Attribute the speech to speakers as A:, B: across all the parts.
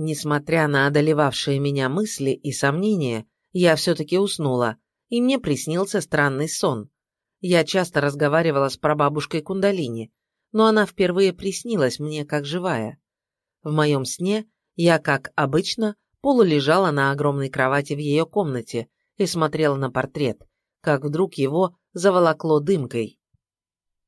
A: Несмотря на одолевавшие меня мысли и сомнения, я все-таки уснула, и мне приснился странный сон. Я часто разговаривала с прабабушкой Кундалини, но она впервые приснилась мне как живая. В моем сне я, как обычно, полулежала на огромной кровати в ее комнате и смотрела на портрет, как вдруг его заволокло дымкой.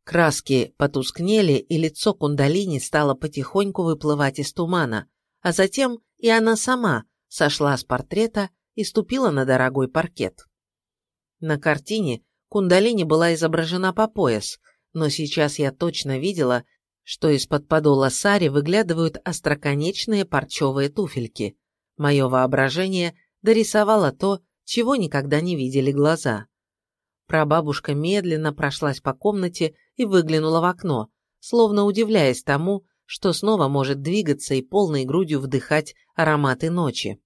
A: Краски потускнели, и лицо Кундалини стало потихоньку выплывать из тумана, а затем и она сама сошла с портрета и ступила на дорогой паркет. На картине Кундалини была изображена по пояс, но сейчас я точно видела, что из-под подола сари выглядывают остроконечные парчевые туфельки. Мое воображение дорисовало то, чего никогда не видели глаза. Прабабушка медленно прошлась по комнате и выглянула в окно, словно удивляясь тому, что снова может двигаться и полной грудью вдыхать ароматы ночи.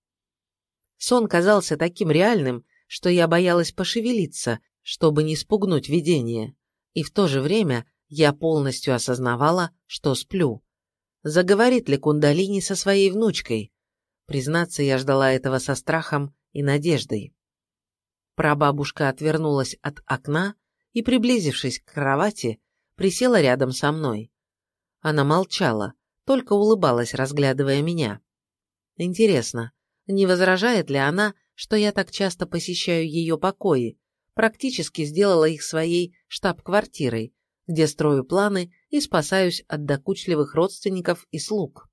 A: Сон казался таким реальным, что я боялась пошевелиться, чтобы не спугнуть видение, и в то же время я полностью осознавала, что сплю. Заговорит ли Кундалини со своей внучкой? Признаться, я ждала этого со страхом и надеждой. Прабабушка отвернулась от окна и, приблизившись к кровати, присела рядом со мной. Она молчала, только улыбалась, разглядывая меня. Интересно, не возражает ли она, что я так часто посещаю ее покои, практически сделала их своей штаб-квартирой, где строю планы и спасаюсь от докучливых родственников и слуг.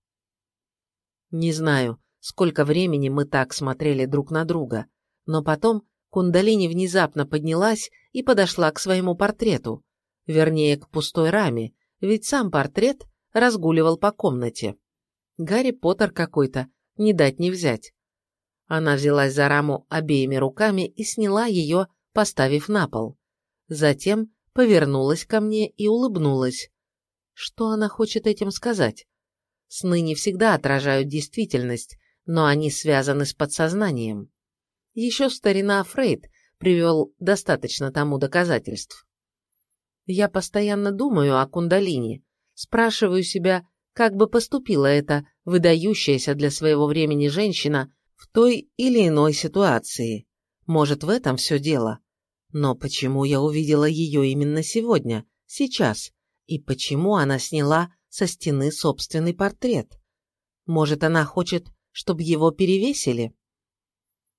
A: Не знаю, сколько времени мы так смотрели друг на друга, но потом Кундалини внезапно поднялась и подошла к своему портрету, вернее, к пустой раме, ведь сам портрет разгуливал по комнате. Гарри Поттер какой-то, не дать не взять. Она взялась за раму обеими руками и сняла ее, поставив на пол. Затем повернулась ко мне и улыбнулась. Что она хочет этим сказать? Сны не всегда отражают действительность, но они связаны с подсознанием. Еще старина Фрейд привел достаточно тому доказательств. Я постоянно думаю о кундалине, спрашиваю себя, как бы поступила эта выдающаяся для своего времени женщина в той или иной ситуации. Может, в этом все дело. Но почему я увидела ее именно сегодня, сейчас, и почему она сняла со стены собственный портрет? Может, она хочет, чтобы его перевесили?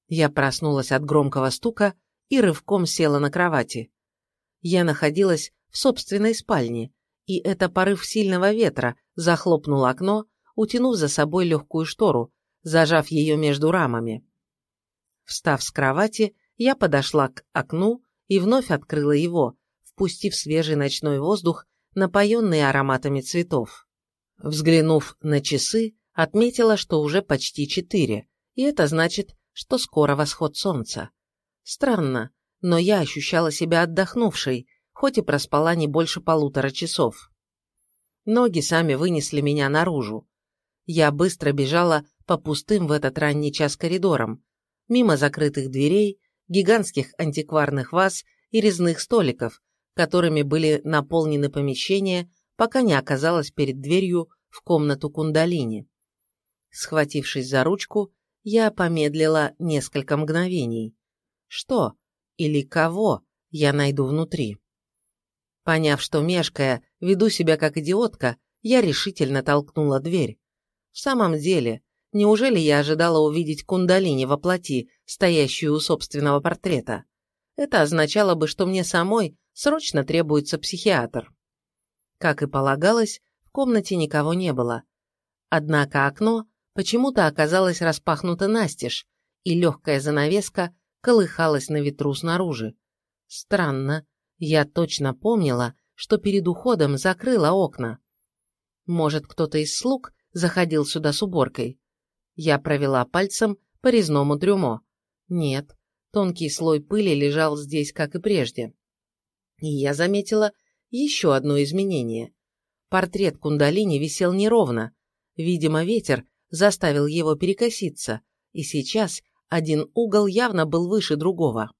A: Я проснулась от громкого стука и рывком села на кровати. Я находилась в собственной спальне, и это порыв сильного ветра захлопнул окно, утянув за собой легкую штору, зажав ее между рамами. Встав с кровати, я подошла к окну и вновь открыла его, впустив свежий ночной воздух, напоенный ароматами цветов. Взглянув на часы, отметила, что уже почти четыре, и это значит, что скоро восход солнца. Странно, но я ощущала себя отдохнувшей, хоть и проспала не больше полутора часов. Ноги сами вынесли меня наружу. Я быстро бежала по пустым в этот ранний час коридорам, мимо закрытых дверей, гигантских антикварных ваз и резных столиков, которыми были наполнены помещения, пока не оказалась перед дверью в комнату кундалини. Схватившись за ручку, я помедлила несколько мгновений. Что или кого я найду внутри? Поняв, что мешкая, веду себя как идиотка, я решительно толкнула дверь. В самом деле, неужели я ожидала увидеть кундалини во плоти, стоящую у собственного портрета? Это означало бы, что мне самой срочно требуется психиатр. Как и полагалось, в комнате никого не было. Однако окно почему-то оказалось распахнуто настежь, и легкая занавеска колыхалась на ветру снаружи. Странно, я точно помнила, что перед уходом закрыла окна. Может, кто-то из слуг заходил сюда с уборкой? Я провела пальцем по резному трюмо. Нет, тонкий слой пыли лежал здесь, как и прежде. И я заметила еще одно изменение. Портрет кундалини висел неровно. Видимо, ветер заставил его перекоситься, и сейчас один угол явно был выше другого.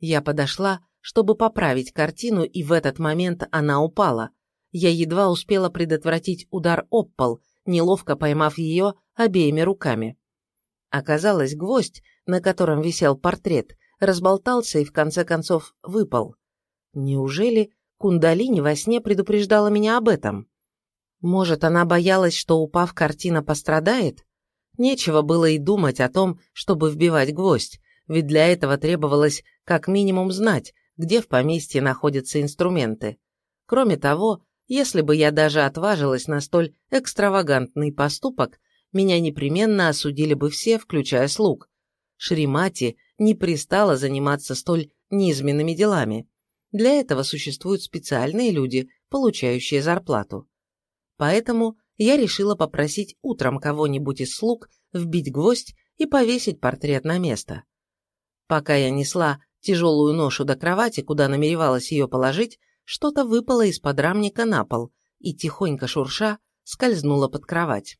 A: Я подошла чтобы поправить картину, и в этот момент она упала. Я едва успела предотвратить удар об пол, неловко поймав ее обеими руками. Оказалось, гвоздь, на котором висел портрет, разболтался и в конце концов выпал. Неужели Кундалини во сне предупреждала меня об этом? Может, она боялась, что, упав, картина пострадает? Нечего было и думать о том, чтобы вбивать гвоздь, ведь для этого требовалось как минимум знать, где в поместье находятся инструменты. Кроме того, если бы я даже отважилась на столь экстравагантный поступок, меня непременно осудили бы все, включая слуг. Шримати не пристала заниматься столь низменными делами. Для этого существуют специальные люди, получающие зарплату. Поэтому я решила попросить утром кого-нибудь из слуг вбить гвоздь и повесить портрет на место. Пока я несла тяжелую ношу до кровати, куда намеревалась ее положить, что-то выпало из-под рамника на пол и, тихонько шурша, скользнуло под кровать.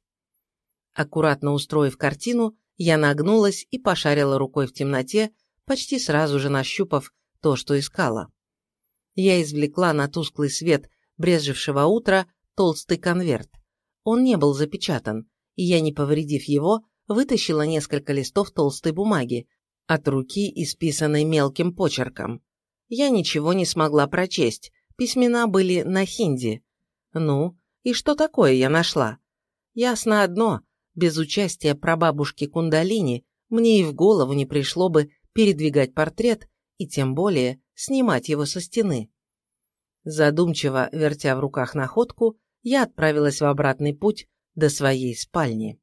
A: Аккуратно устроив картину, я нагнулась и пошарила рукой в темноте, почти сразу же нащупав то, что искала. Я извлекла на тусклый свет брезжившего утра толстый конверт. Он не был запечатан, и я, не повредив его, вытащила несколько листов толстой бумаги, от руки исписанной мелким почерком. Я ничего не смогла прочесть, письмена были на хинди. Ну, и что такое я нашла? Ясно одно, без участия прабабушки Кундалини мне и в голову не пришло бы передвигать портрет и тем более снимать его со стены. Задумчиво, вертя в руках находку, я отправилась в обратный путь до своей спальни.